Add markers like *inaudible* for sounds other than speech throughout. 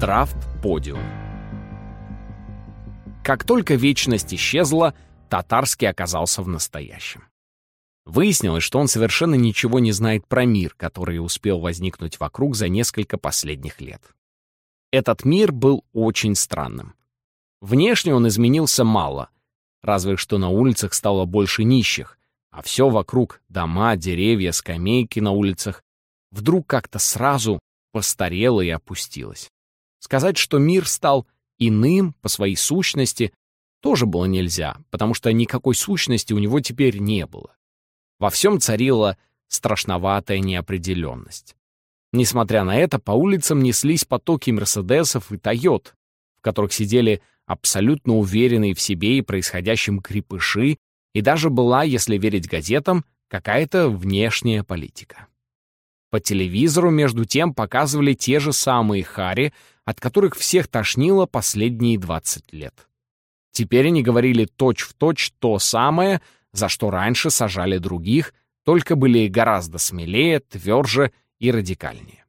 Драфт-подиум. Как только вечность исчезла, Татарский оказался в настоящем. Выяснилось, что он совершенно ничего не знает про мир, который успел возникнуть вокруг за несколько последних лет. Этот мир был очень странным. Внешне он изменился мало, разве что на улицах стало больше нищих, а все вокруг — дома, деревья, скамейки на улицах — вдруг как-то сразу постарело и опустилось. Сказать, что мир стал иным по своей сущности, тоже было нельзя, потому что никакой сущности у него теперь не было. Во всем царила страшноватая неопределенность. Несмотря на это, по улицам неслись потоки Мерседесов и Тойот, в которых сидели абсолютно уверенные в себе и происходящем крепыши, и даже была, если верить газетам, какая-то внешняя политика. По телевизору, между тем, показывали те же самые хари, от которых всех тошнило последние 20 лет. Теперь они говорили точь-в-точь точь то самое, за что раньше сажали других, только были гораздо смелее, тверже и радикальнее.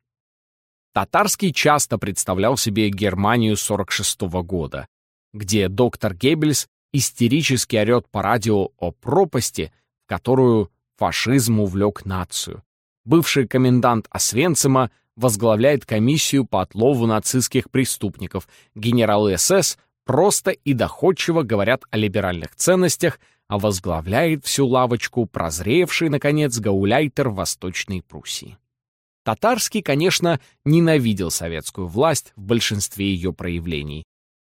Татарский часто представлял себе Германию 46 -го года, где доктор Геббельс истерически орет по радио о пропасти, в которую фашизм увлек нацию. Бывший комендант Освенцима возглавляет комиссию по отлову нацистских преступников. Генералы СС просто и доходчиво говорят о либеральных ценностях, а возглавляет всю лавочку прозревший, наконец, гауляйтер Восточной Пруссии. Татарский, конечно, ненавидел советскую власть в большинстве ее проявлений,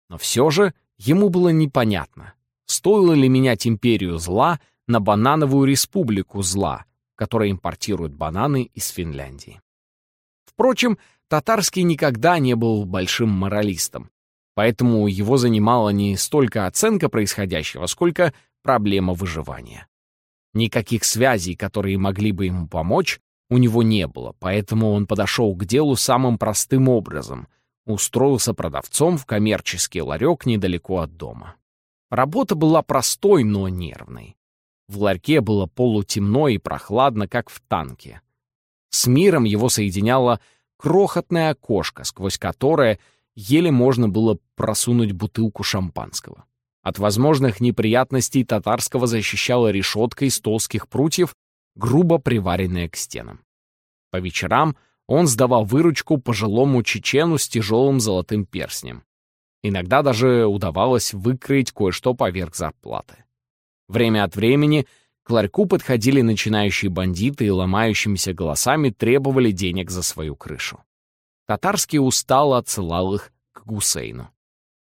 но все же ему было непонятно, стоило ли менять империю зла на банановую республику зла, которая импортирует бананы из Финляндии. Впрочем, Татарский никогда не был большим моралистом, поэтому его занимала не столько оценка происходящего, сколько проблема выживания. Никаких связей, которые могли бы ему помочь, у него не было, поэтому он подошел к делу самым простым образом — устроился продавцом в коммерческий ларек недалеко от дома. Работа была простой, но нервной. В ларьке было полутемно и прохладно, как в танке. С миром его соединяло крохотное окошко, сквозь которое еле можно было просунуть бутылку шампанского. От возможных неприятностей татарского защищала решетка из толстых прутьев, грубо приваренная к стенам. По вечерам он сдавал выручку пожилому чечену с тяжелым золотым перстнем. Иногда даже удавалось выкроить кое-что поверх зарплаты. Время от времени к ларьку подходили начинающие бандиты и ломающимися голосами требовали денег за свою крышу. Татарский устало отсылал их к Гусейну.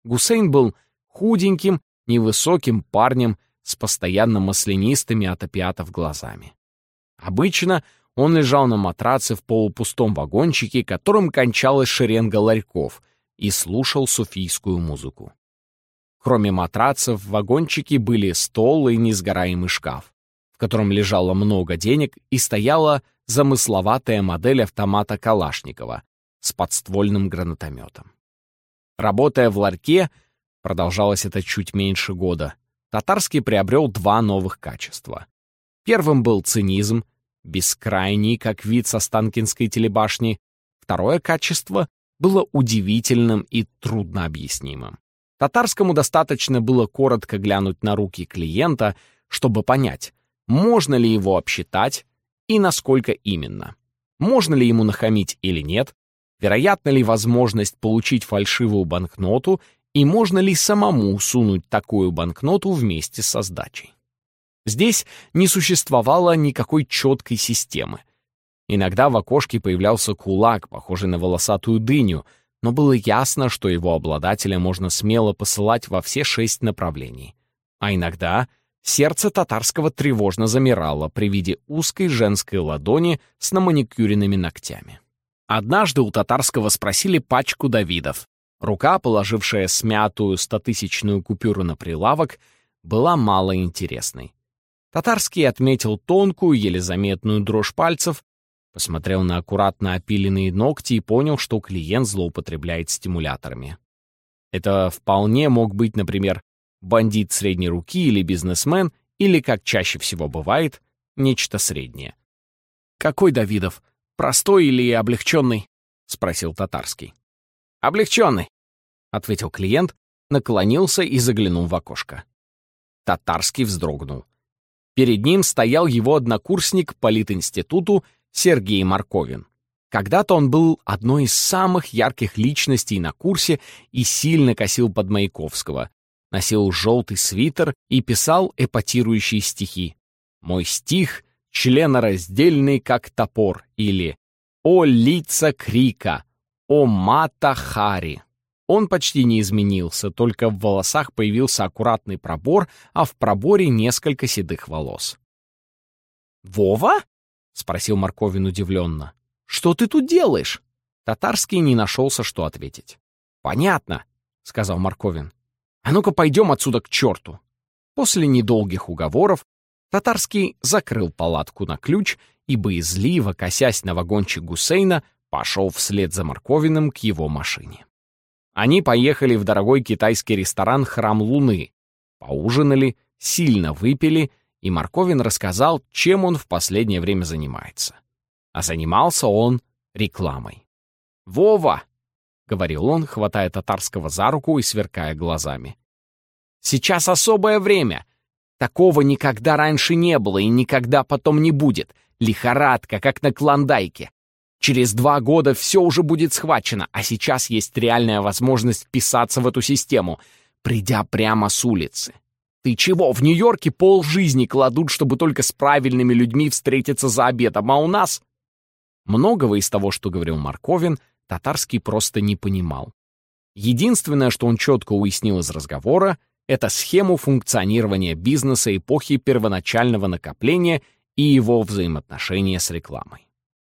Гусейн был худеньким, невысоким парнем с постоянно маслянистыми от опиатов глазами. Обычно он лежал на матраце в полупустом вагончике, которым кончалась шеренга ларьков, и слушал суфийскую музыку. Кроме матрацев, в вагончике были стол и несгораемый шкаф котором лежало много денег и стояла замысловатая модель автомата Калашникова с подствольным гранатометом. Работая в ларьке, продолжалось это чуть меньше года, Татарский приобрел два новых качества. Первым был цинизм, бескрайний, как вид со Станкинской телебашни. Второе качество было удивительным и труднообъяснимым. Татарскому достаточно было коротко глянуть на руки клиента, чтобы понять, можно ли его обсчитать и насколько именно. Можно ли ему нахамить или нет, вероятна ли возможность получить фальшивую банкноту и можно ли самому сунуть такую банкноту вместе со сдачей. Здесь не существовало никакой четкой системы. Иногда в окошке появлялся кулак, похожий на волосатую дыню, но было ясно, что его обладателя можно смело посылать во все шесть направлений. А иногда Сердце татарского тревожно замирало при виде узкой женской ладони с наманикюренными ногтями. Однажды у татарского спросили пачку Давидов. Рука, положившая смятую стотысячную купюру на прилавок, была мало интересной. Татарский отметил тонкую, еле заметную дрожь пальцев, посмотрел на аккуратно опиленные ногти и понял, что клиент злоупотребляет стимуляторами. Это вполне мог быть, например, бандит средней руки или бизнесмен, или, как чаще всего бывает, нечто среднее. «Какой Давидов? Простой или облегченный?» — спросил Татарский. «Облегченный», — ответил клиент, наклонился и заглянул в окошко. Татарский вздрогнул. Перед ним стоял его однокурсник по Политинституту Сергей Марковин. Когда-то он был одной из самых ярких личностей на курсе и сильно косил под Маяковского. Носил желтый свитер и писал эпатирующие стихи. «Мой стих членораздельный, как топор» или «О лица крика», «О мата хари». Он почти не изменился, только в волосах появился аккуратный пробор, а в проборе несколько седых волос. «Вова?» — спросил Марковин удивленно. «Что ты тут делаешь?» Татарский не нашелся, что ответить. «Понятно», — сказал Марковин. «А ну-ка пойдем отсюда к черту». После недолгих уговоров Татарский закрыл палатку на ключ и, боязливо, косясь на вагончик Гусейна, пошел вслед за Марковиным к его машине. Они поехали в дорогой китайский ресторан «Храм Луны», поужинали, сильно выпили, и Марковин рассказал, чем он в последнее время занимается. А занимался он рекламой. «Вова!» — говорил он, хватая татарского за руку и сверкая глазами. «Сейчас особое время. Такого никогда раньше не было и никогда потом не будет. Лихорадка, как на Клондайке. Через два года все уже будет схвачено, а сейчас есть реальная возможность вписаться в эту систему, придя прямо с улицы. Ты чего, в Нью-Йорке пол жизни кладут, чтобы только с правильными людьми встретиться за обедом, а у нас... Многого из того, что говорил Марковин, Татарский просто не понимал. Единственное, что он четко уяснил из разговора, это схему функционирования бизнеса эпохи первоначального накопления и его взаимоотношения с рекламой.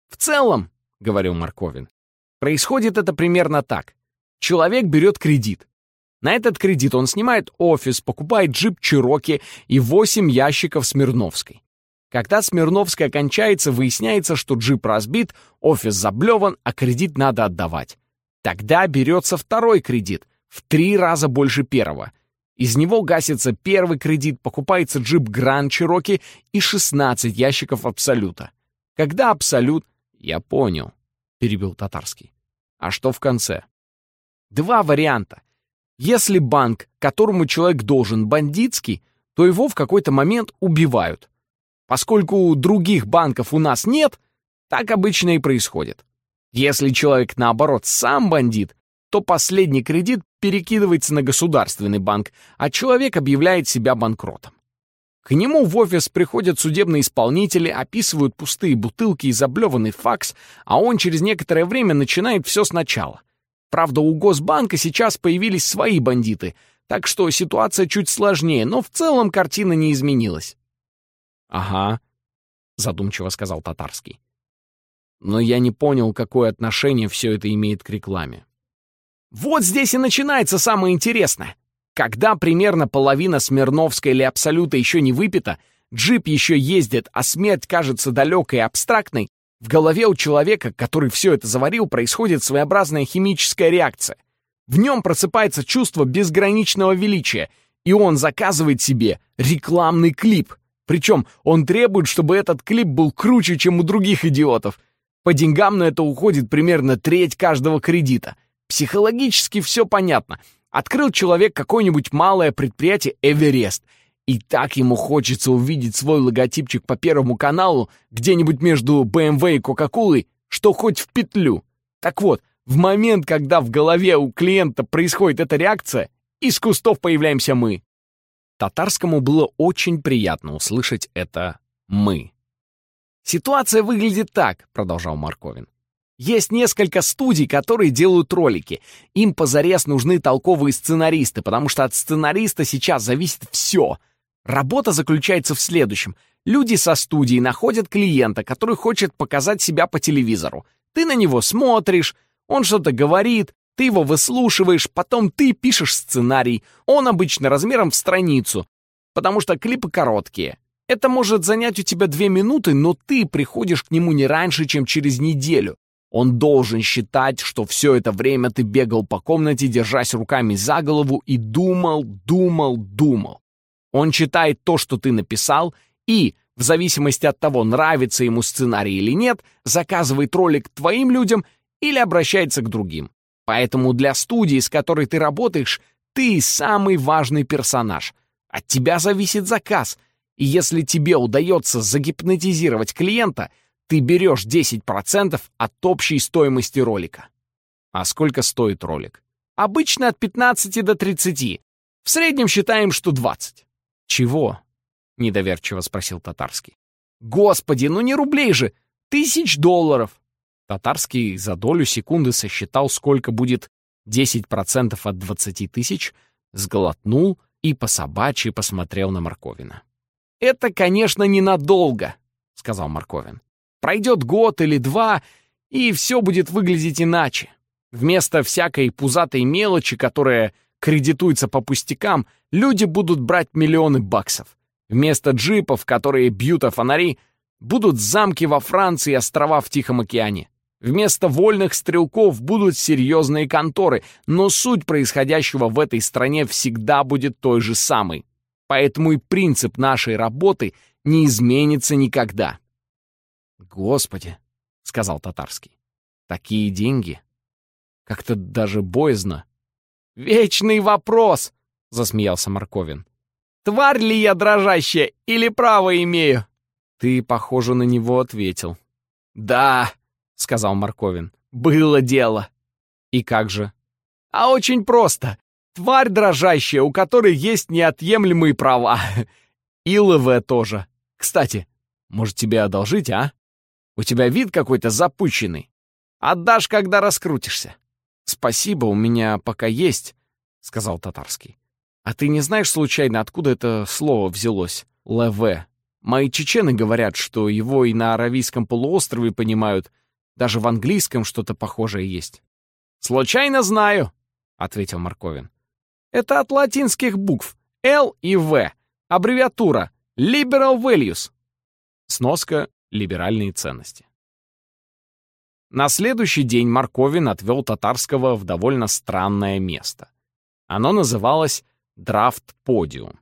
В целом, — говорил Марковин. «Происходит это примерно так. Человек берет кредит. На этот кредит он снимает офис, покупает джип Чироки и 8 ящиков Смирновской. Когда Смирновская кончается, выясняется, что джип разбит, офис заблеван, а кредит надо отдавать. Тогда берется второй кредит, в три раза больше первого. Из него гасится первый кредит, покупается джип Гранд Чироки и 16 ящиков Абсолюта. Когда Абсолют «Я понял», — перебил Татарский. «А что в конце?» «Два варианта. Если банк, которому человек должен, бандитский, то его в какой-то момент убивают. Поскольку других банков у нас нет, так обычно и происходит. Если человек, наоборот, сам бандит, то последний кредит перекидывается на государственный банк, а человек объявляет себя банкротом. К нему в офис приходят судебные исполнители, описывают пустые бутылки и заблеванный факс, а он через некоторое время начинает все сначала. Правда, у Госбанка сейчас появились свои бандиты, так что ситуация чуть сложнее, но в целом картина не изменилась. «Ага», — задумчиво сказал Татарский. «Но я не понял, какое отношение все это имеет к рекламе». «Вот здесь и начинается самое интересное. Когда примерно половина Смирновской или Абсолюта еще не выпита, джип еще ездит, а смерть кажется далекой и абстрактной, в голове у человека, который все это заварил, происходит своеобразная химическая реакция. В нем просыпается чувство безграничного величия, и он заказывает себе рекламный клип. Причем он требует, чтобы этот клип был круче, чем у других идиотов. По деньгам на это уходит примерно треть каждого кредита. Психологически все понятно. Открыл человек какое-нибудь малое предприятие «Эверест», и так ему хочется увидеть свой логотипчик по Первому каналу где-нибудь между BMW и Кока-Колой, что хоть в петлю. Так вот, в момент, когда в голове у клиента происходит эта реакция, из кустов появляемся мы. Татарскому было очень приятно услышать это «мы». «Ситуация выглядит так», — продолжал Марковин. Есть несколько студий, которые делают ролики. Им позарез нужны толковые сценаристы, потому что от сценариста сейчас зависит все. Работа заключается в следующем. Люди со студии находят клиента, который хочет показать себя по телевизору. Ты на него смотришь, он что-то говорит, ты его выслушиваешь, потом ты пишешь сценарий. Он обычно размером в страницу, потому что клипы короткие. Это может занять у тебя две минуты, но ты приходишь к нему не раньше, чем через неделю. Он должен считать, что все это время ты бегал по комнате, держась руками за голову и думал, думал, думал. Он читает то, что ты написал, и, в зависимости от того, нравится ему сценарий или нет, заказывает ролик твоим людям или обращается к другим. Поэтому для студии, с которой ты работаешь, ты самый важный персонаж. От тебя зависит заказ. И если тебе удается загипнотизировать клиента, ты берешь 10% от общей стоимости ролика. А сколько стоит ролик? Обычно от 15 до 30. В среднем считаем, что 20. Чего? Недоверчиво спросил Татарский. Господи, ну не рублей же! Тысяч долларов! Татарский за долю секунды сосчитал, сколько будет 10% от 20 тысяч, сглотнул и по собачьи посмотрел на Марковина. «Это, конечно, ненадолго», — сказал Марковин. «Пройдет год или два, и все будет выглядеть иначе. Вместо всякой пузатой мелочи, которая кредитуется по пустякам, люди будут брать миллионы баксов. Вместо джипов, которые бьют о фонари, будут замки во Франции и острова в Тихом океане. Вместо вольных стрелков будут серьезные конторы, но суть происходящего в этой стране всегда будет той же самой. Поэтому и принцип нашей работы не изменится никогда. «Господи», — сказал Татарский, — «такие деньги как-то даже боязно. «Вечный вопрос!» — засмеялся Марковин. «Тварь ли я дрожащая или право имею?» Ты, похоже, на него ответил. «Да», — сказал Марковин, — «было дело». «И как же?» «А очень просто. Тварь дрожащая, у которой есть неотъемлемые права. *laughs* И ЛВ тоже. Кстати, может, тебе одолжить, а? У тебя вид какой-то запущенный. Отдашь, когда раскрутишься. «Спасибо, у меня пока есть», — сказал Татарский. «А ты не знаешь, случайно, откуда это слово взялось? ЛВ. Мои чечены говорят, что его и на Аравийском полуострове понимают. Даже в английском что-то похожее есть». «Случайно знаю», — ответил Марковин. «Это от латинских букв L и V. Аббревиатура Liberal Values». Сноска «Либеральные ценности». На следующий день Марковин отвел Татарского в довольно странное место. Оно называлось «Драфт-подиум».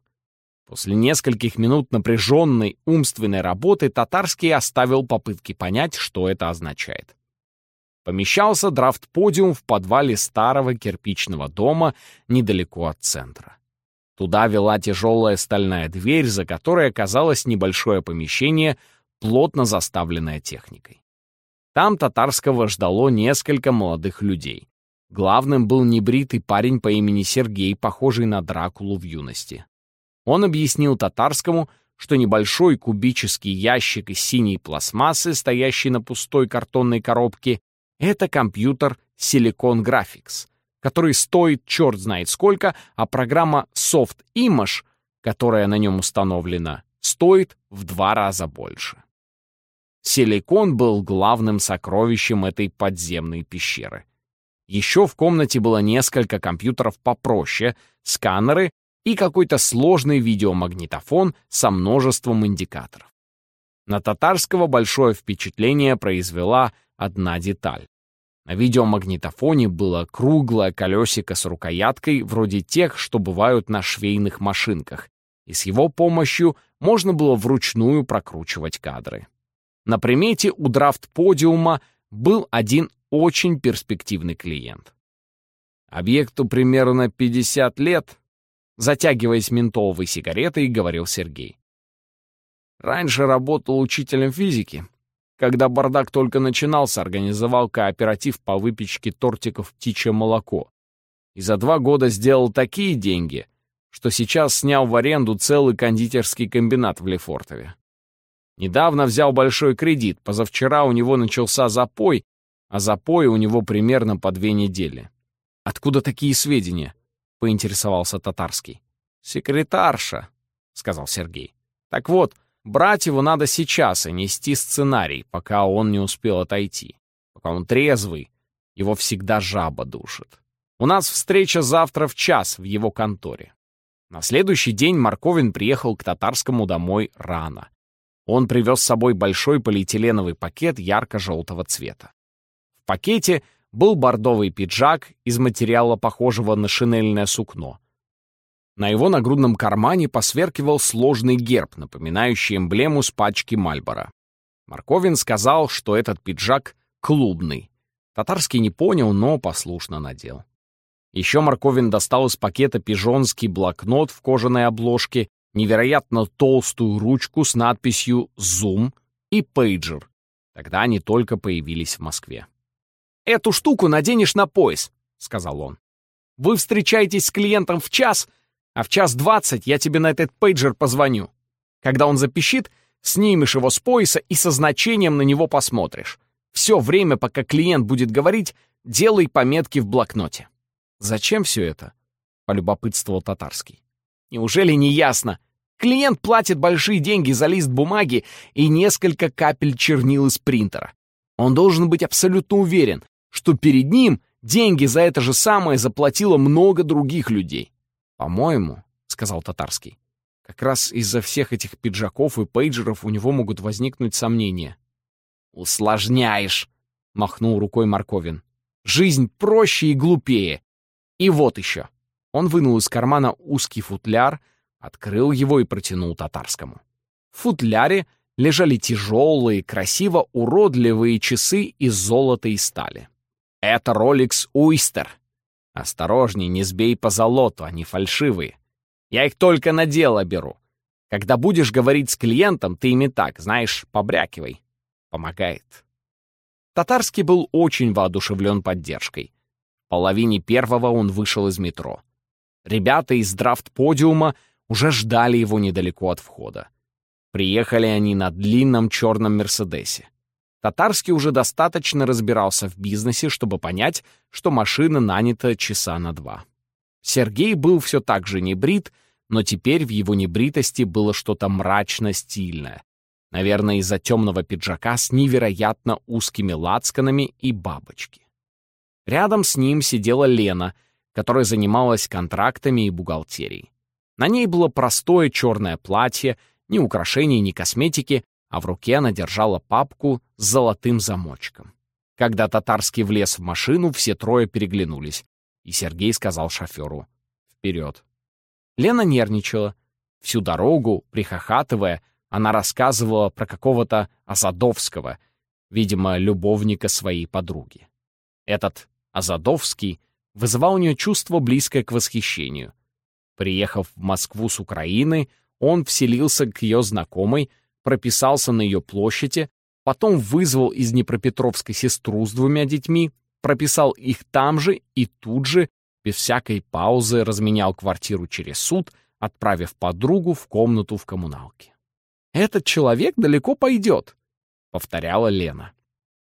После нескольких минут напряженной умственной работы Татарский оставил попытки понять, что это означает. Помещался драфт-подиум в подвале старого кирпичного дома недалеко от центра. Туда вела тяжелая стальная дверь, за которой оказалось небольшое помещение, плотно заставленное техникой. Там татарского ждало несколько молодых людей. Главным был небритый парень по имени Сергей, похожий на Дракулу в юности. Он объяснил татарскому, что небольшой кубический ящик из синей пластмассы, стоящий на пустой картонной коробке, это компьютер Silicon Graphics, который стоит черт знает сколько, а программа Soft Image, которая на нем установлена, стоит в два раза больше. Силикон был главным сокровищем этой подземной пещеры. Еще в комнате было несколько компьютеров попроще, сканеры и какой-то сложный видеомагнитофон со множеством индикаторов. На татарского большое впечатление произвела одна деталь. На видеомагнитофоне было круглое колесико с рукояткой, вроде тех, что бывают на швейных машинках, и с его помощью можно было вручную прокручивать кадры. На примете у драфт-подиума был один очень перспективный клиент. Объекту примерно 50 лет, затягиваясь ментоловой сигаретой, говорил Сергей. Раньше работал учителем физики. Когда бардак только начинался, организовал кооператив по выпечке тортиков «Птичье молоко». И за два года сделал такие деньги, что сейчас снял в аренду целый кондитерский комбинат в Лефортове. Недавно взял большой кредит, позавчера у него начался запой, а запой у него примерно по две недели. «Откуда такие сведения?» — поинтересовался Татарский. «Секретарша», — сказал Сергей. «Так вот, брать его надо сейчас и нести сценарий, пока он не успел отойти. Пока он трезвый, его всегда жаба душит. У нас встреча завтра в час в его конторе». На следующий день Марковин приехал к Татарскому домой рано. Он привез с собой большой полиэтиленовый пакет ярко-желтого цвета. В пакете был бордовый пиджак из материала, похожего на шинельное сукно. На его нагрудном кармане посверкивал сложный герб, напоминающий эмблему с пачки Мальбора. Марковин сказал, что этот пиджак клубный. Татарский не понял, но послушно надел. Еще Марковин достал из пакета пижонский блокнот в кожаной обложке, невероятно толстую ручку с надписью «Зум» и пейджер. Тогда они только появились в Москве. «Эту штуку наденешь на пояс», — сказал он. «Вы встречаетесь с клиентом в час, а в час двадцать я тебе на этот пейджер позвоню. Когда он запищит, снимешь его с пояса и со значением на него посмотришь. Все время, пока клиент будет говорить, делай пометки в блокноте. «Зачем все это?» — полюбопытствовал Татарский. «Неужели не ясно? Клиент платит большие деньги за лист бумаги и несколько капель чернил из принтера. Он должен быть абсолютно уверен, что перед ним деньги за это же самое заплатило много других людей. «По-моему», — сказал Татарский, — «как раз из-за всех этих пиджаков и пейджеров у него могут возникнуть сомнения». «Усложняешь», — махнул рукой Марковин. «Жизнь проще и глупее. И вот еще. Он вынул из кармана узкий футляр, открыл его и протянул татарскому. В футляре лежали тяжелые, красиво уродливые часы из золота и стали. Это Rolex Уистер. Осторожней, не сбей по золоту, они фальшивые. Я их только на дело беру. Когда будешь говорить с клиентом, ты ими так, знаешь, побрякивай. Помогает. Татарский был очень воодушевлен поддержкой половине первого он вышел из метро. Ребята из драфт-подиума уже ждали его недалеко от входа. Приехали они на длинном черном «Мерседесе». Татарский уже достаточно разбирался в бизнесе, чтобы понять, что машина нанята часа на два. Сергей был все так же небрит, но теперь в его небритости было что-то мрачно-стильное. Наверное, из-за темного пиджака с невероятно узкими лацканами и бабочки. Рядом с ним сидела Лена, которая занималась контрактами и бухгалтерией. На ней было простое черное платье, ни украшений, ни косметики, а в руке она держала папку с золотым замочком. Когда Татарский влез в машину, все трое переглянулись, и Сергей сказал шоферу «Вперед». Лена нервничала. Всю дорогу, прихохатывая, она рассказывала про какого-то Азадовского, видимо, любовника своей подруги. Этот Азадовский вызывал у нее чувство, близкое к восхищению. Приехав в Москву с Украины, он вселился к ее знакомой, прописался на ее площади, потом вызвал из Днепропетровской сестру с двумя детьми, прописал их там же и тут же, без всякой паузы, разменял квартиру через суд, отправив подругу в комнату в коммуналке. «Этот человек далеко пойдет», — повторяла Лена.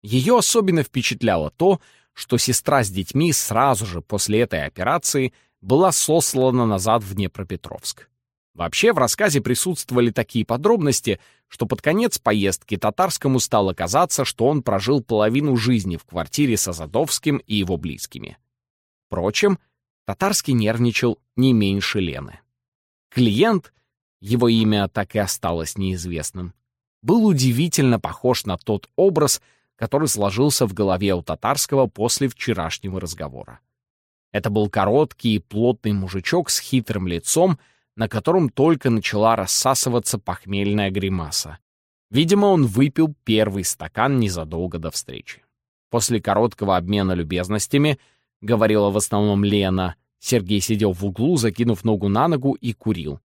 Ее особенно впечатляло то, что сестра с детьми сразу же после этой операции была сослана назад в Днепропетровск. Вообще в рассказе присутствовали такие подробности, что под конец поездки татарскому стало казаться, что он прожил половину жизни в квартире с Азадовским и его близкими. Впрочем, татарский нервничал не меньше Лены. Клиент, его имя так и осталось неизвестным, был удивительно похож на тот образ, который сложился в голове у татарского после вчерашнего разговора. Это был короткий и плотный мужичок с хитрым лицом, на котором только начала рассасываться похмельная гримаса. Видимо, он выпил первый стакан незадолго до встречи. После короткого обмена любезностями, говорила в основном Лена, Сергей сидел в углу, закинув ногу на ногу и курил.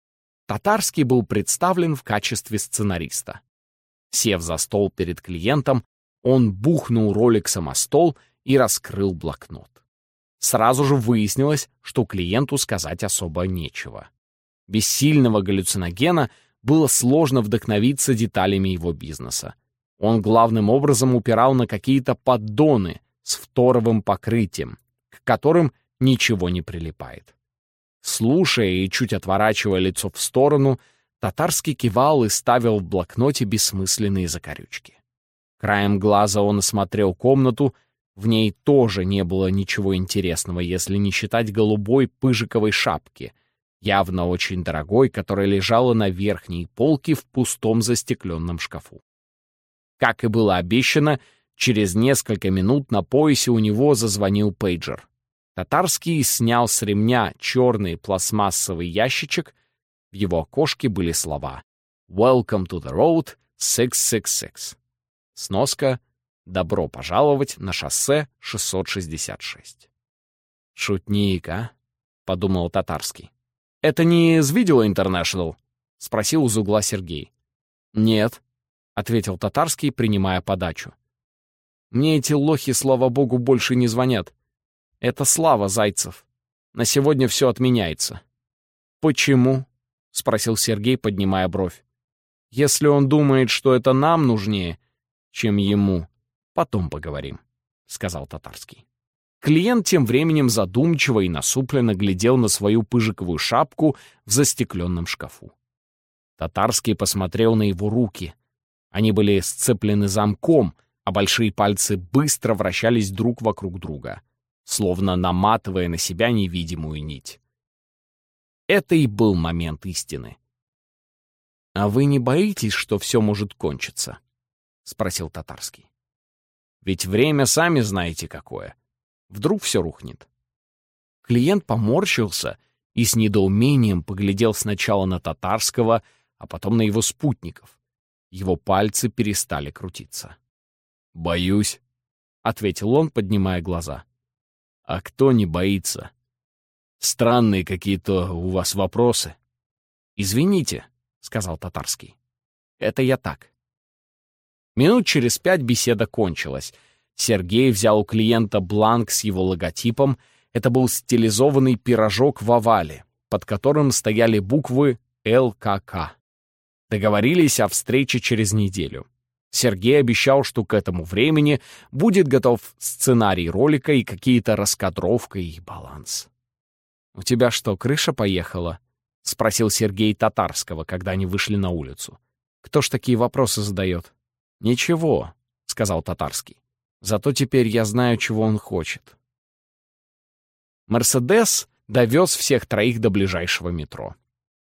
Татарский был представлен в качестве сценариста. Сев за стол перед клиентом, он бухнул роликсом о стол и раскрыл блокнот. Сразу же выяснилось, что клиенту сказать особо нечего. Без сильного галлюциногена было сложно вдохновиться деталями его бизнеса. Он главным образом упирал на какие-то поддоны с второвым покрытием, к которым ничего не прилипает. Слушая и чуть отворачивая лицо в сторону, татарский кивал и ставил в блокноте бессмысленные закорючки. Краем глаза он осмотрел комнату, в ней тоже не было ничего интересного, если не считать голубой пыжиковой шапки, явно очень дорогой, которая лежала на верхней полке в пустом застекленном шкафу. Как и было обещано, через несколько минут на поясе у него зазвонил пейджер. Татарский снял с ремня черный пластмассовый ящичек. В его окошке были слова «Welcome to the road 666». Сноска Добро пожаловать на шоссе 666. «Шутник, а?» — подумал Татарский. «Это не из Видео Интернешнл?» — спросил из угла Сергей. «Нет», — ответил Татарский, принимая подачу. «Мне эти лохи, слава богу, больше не звонят. Это Слава Зайцев. На сегодня все отменяется». «Почему?» — спросил Сергей, поднимая бровь. «Если он думает, что это нам нужнее, чем ему, потом поговорим», — сказал Татарский. Клиент тем временем задумчиво и насупленно глядел на свою пыжиковую шапку в застекленном шкафу. Татарский посмотрел на его руки. Они были сцеплены замком, а большие пальцы быстро вращались друг вокруг друга, словно наматывая на себя невидимую нить. Это и был момент истины. «А вы не боитесь, что все может кончиться?» — спросил Татарский. «Ведь время сами знаете какое. Вдруг все рухнет. Клиент поморщился и с недоумением поглядел сначала на татарского, а потом на его спутников. Его пальцы перестали крутиться. «Боюсь», — ответил он, поднимая глаза. «А кто не боится? Странные какие-то у вас вопросы». «Извините», — сказал татарский. «Это я так». Минут через пять беседа кончилась — Сергей взял у клиента бланк с его логотипом. Это был стилизованный пирожок в овале, под которым стояли буквы ЛКК. Договорились о встрече через неделю. Сергей обещал, что к этому времени будет готов сценарий ролика и какие-то раскадровка и баланс. «У тебя что, крыша поехала?» — спросил Сергей Татарского, когда они вышли на улицу. «Кто ж такие вопросы задает?» «Ничего», — сказал Татарский. Зато теперь я знаю, чего он хочет. Мерседес довез всех троих до ближайшего метро.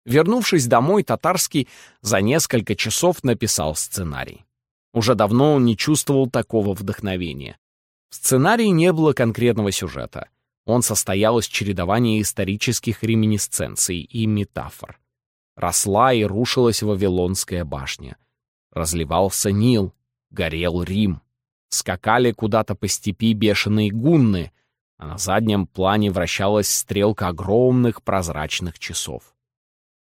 Вернувшись домой, Татарский за несколько часов написал сценарий. Уже давно он не чувствовал такого вдохновения. В сценарии не было конкретного сюжета. Он состоял из чередования исторических реминисценций и метафор. Росла и рушилась Вавилонская башня. Разливался Нил, горел Рим. Скакали куда-то по степи бешеные гунны, а на заднем плане вращалась стрелка огромных прозрачных часов.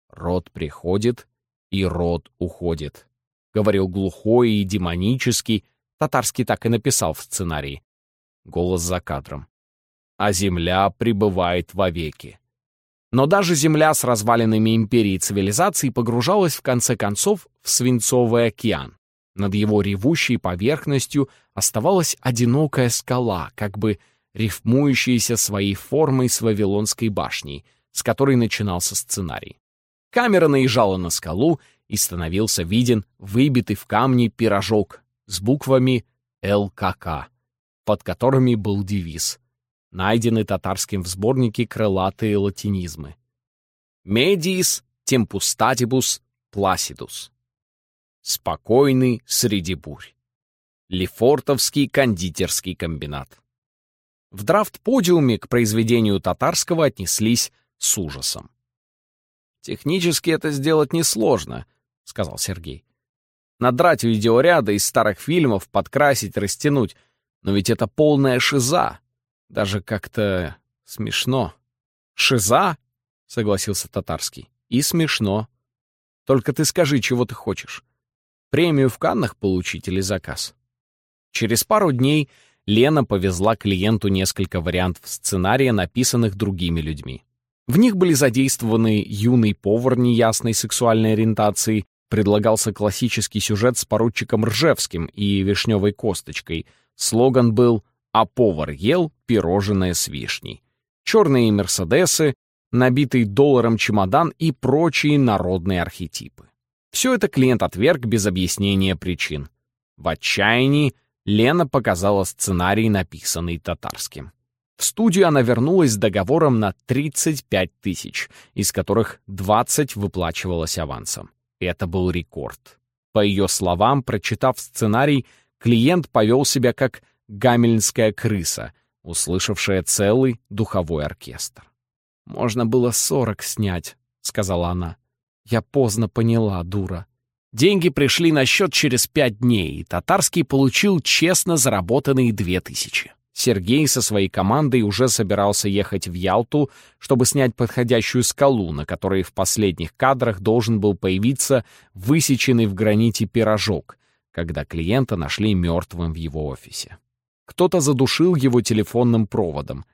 «Род приходит, и род уходит», — говорил глухой и демонический, татарский так и написал в сценарии. Голос за кадром. «А земля пребывает вовеки». Но даже земля с развалинами империи и цивилизации погружалась в конце концов в свинцовый океан. Над его ревущей поверхностью оставалась одинокая скала, как бы рифмующаяся своей формой с Вавилонской башней, с которой начинался сценарий. Камера наезжала на скалу, и становился виден выбитый в камне пирожок с буквами ЛКК, под которыми был девиз, найденный татарским в сборнике «Крылатые латинизмы». «Медиис темпустатибус пласидус» Спокойный среди бурь. Лефортовский кондитерский комбинат. В драфт-подиуме к произведению татарского отнеслись с ужасом. «Технически это сделать несложно», — сказал Сергей. «Надрать видеоряды из старых фильмов, подкрасить, растянуть. Но ведь это полная шиза. Даже как-то смешно». «Шиза?» — согласился Татарский. «И смешно. Только ты скажи, чего ты хочешь. Премию в Каннах получить или заказ? Через пару дней Лена повезла клиенту несколько вариантов сценария, написанных другими людьми. В них были задействованы юный повар неясной сексуальной ориентации, предлагался классический сюжет с поручиком Ржевским и вишневой косточкой. Слоган был «А повар ел пирожное с вишней». Черные мерседесы, набитый долларом чемодан и прочие народные архетипы. Все это клиент отверг без объяснения причин. В отчаянии Лена показала сценарий, написанный татарским. В студию она вернулась с договором на 35 тысяч, из которых 20 выплачивалось авансом. Это был рекорд. По ее словам, прочитав сценарий, клиент повел себя как гамельнская крыса, услышавшая целый духовой оркестр. «Можно было сорок снять», — сказала она. Я поздно поняла, дура. Деньги пришли на счет через пять дней, и Татарский получил честно заработанные две тысячи. Сергей со своей командой уже собирался ехать в Ялту, чтобы снять подходящую скалу, на которой в последних кадрах должен был появиться высеченный в граните пирожок, когда клиента нашли мертвым в его офисе. Кто-то задушил его телефонным проводом.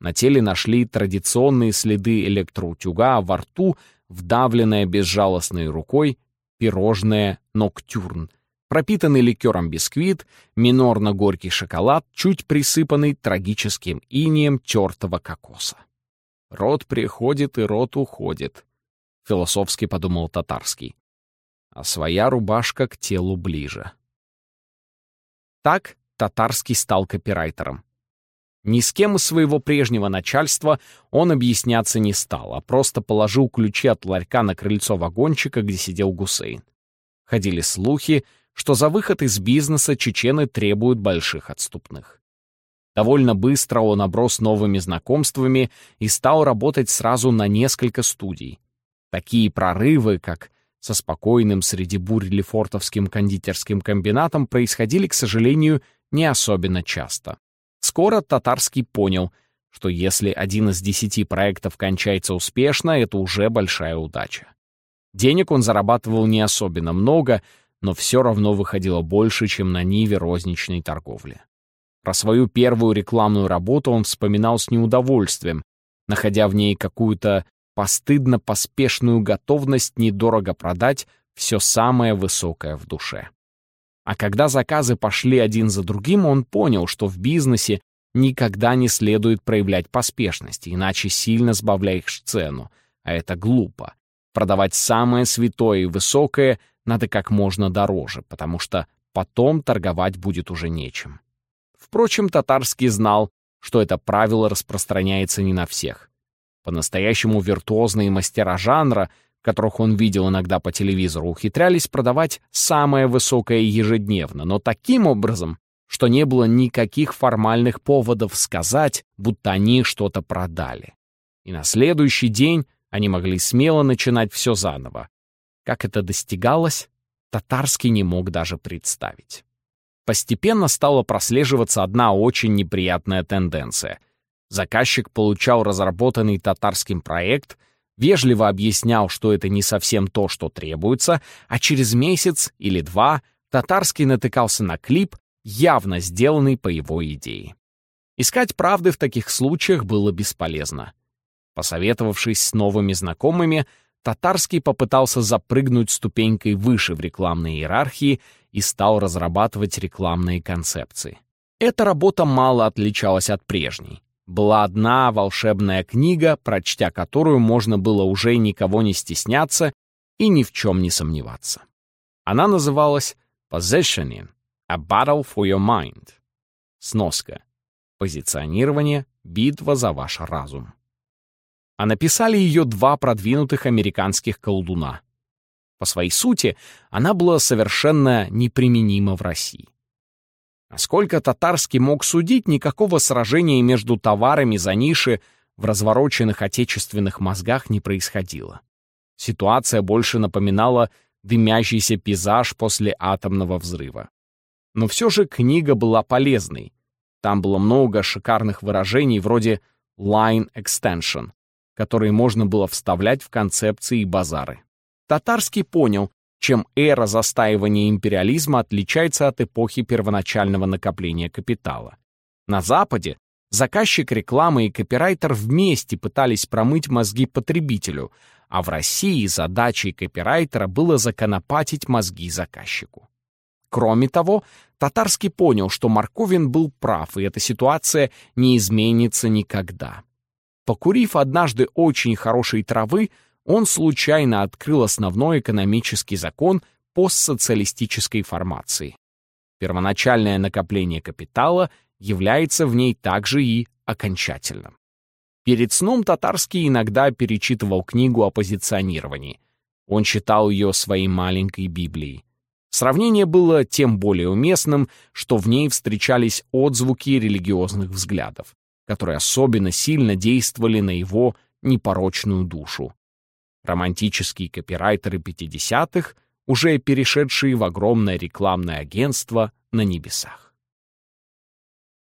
На теле нашли традиционные следы электроутюга, а во рту, вдавленное безжалостной рукой, пирожное «Ноктюрн», пропитанный ликером бисквит, минорно-горький шоколад, чуть присыпанный трагическим инием тертого кокоса. «Рот приходит и рот уходит», — философски подумал Татарский. А своя рубашка к телу ближе. Так Татарский стал копирайтером. Ни с кем из своего прежнего начальства он объясняться не стал, а просто положил ключи от ларька на крыльцо вагончика, где сидел Гусейн. Ходили слухи, что за выход из бизнеса чечены требуют больших отступных. Довольно быстро он оброс новыми знакомствами и стал работать сразу на несколько студий. Такие прорывы, как со спокойным среди бурь Лефортовским кондитерским комбинатом, происходили, к сожалению, не особенно часто. Скоро Татарский понял, что если один из десяти проектов кончается успешно, это уже большая удача. Денег он зарабатывал не особенно много, но все равно выходило больше, чем на ниве розничной торговли. Про свою первую рекламную работу он вспоминал с неудовольствием, находя в ней какую-то постыдно-поспешную готовность недорого продать все самое высокое в душе. А когда заказы пошли один за другим, он понял, что в бизнесе никогда не следует проявлять поспешность, иначе сильно сбавляешь цену, а это глупо. Продавать самое святое и высокое надо как можно дороже, потому что потом торговать будет уже нечем. Впрочем, Татарский знал, что это правило распространяется не на всех. По-настоящему виртуозные мастера жанра — которых он видел иногда по телевизору, ухитрялись продавать самое высокое ежедневно, но таким образом, что не было никаких формальных поводов сказать, будто они что-то продали. И на следующий день они могли смело начинать все заново. Как это достигалось, Татарский не мог даже представить. Постепенно стала прослеживаться одна очень неприятная тенденция. Заказчик получал разработанный татарским проект — вежливо объяснял, что это не совсем то, что требуется, а через месяц или два Татарский натыкался на клип, явно сделанный по его идее. Искать правды в таких случаях было бесполезно. Посоветовавшись с новыми знакомыми, Татарский попытался запрыгнуть ступенькой выше в рекламной иерархии и стал разрабатывать рекламные концепции. Эта работа мало отличалась от прежней была одна волшебная книга, прочтя которую можно было уже никого не стесняться и ни в чем не сомневаться. Она называлась «Positioning — A Battle for Your Mind» — сноска «Позиционирование — битва за ваш разум». А написали ее два продвинутых американских колдуна. По своей сути, она была совершенно неприменима в России. Насколько татарский мог судить, никакого сражения между товарами за ниши в развороченных отечественных мозгах не происходило. Ситуация больше напоминала дымящийся пейзаж после атомного взрыва. Но все же книга была полезной. Там было много шикарных выражений вроде «line extension», которые можно было вставлять в концепции и базары. Татарский понял, чем эра застаивания империализма отличается от эпохи первоначального накопления капитала. На Западе заказчик рекламы и копирайтер вместе пытались промыть мозги потребителю, а в России задачей копирайтера было законопатить мозги заказчику. Кроме того, Татарский понял, что Марковин был прав, и эта ситуация не изменится никогда. Покурив однажды очень хорошей травы, он случайно открыл основной экономический закон постсоциалистической формации. Первоначальное накопление капитала является в ней также и окончательным. Перед сном Татарский иногда перечитывал книгу о позиционировании. Он читал ее своей маленькой Библией. Сравнение было тем более уместным, что в ней встречались отзвуки религиозных взглядов, которые особенно сильно действовали на его непорочную душу. Романтические копирайтеры 50-х уже перешедшие в огромное рекламное агентство на небесах.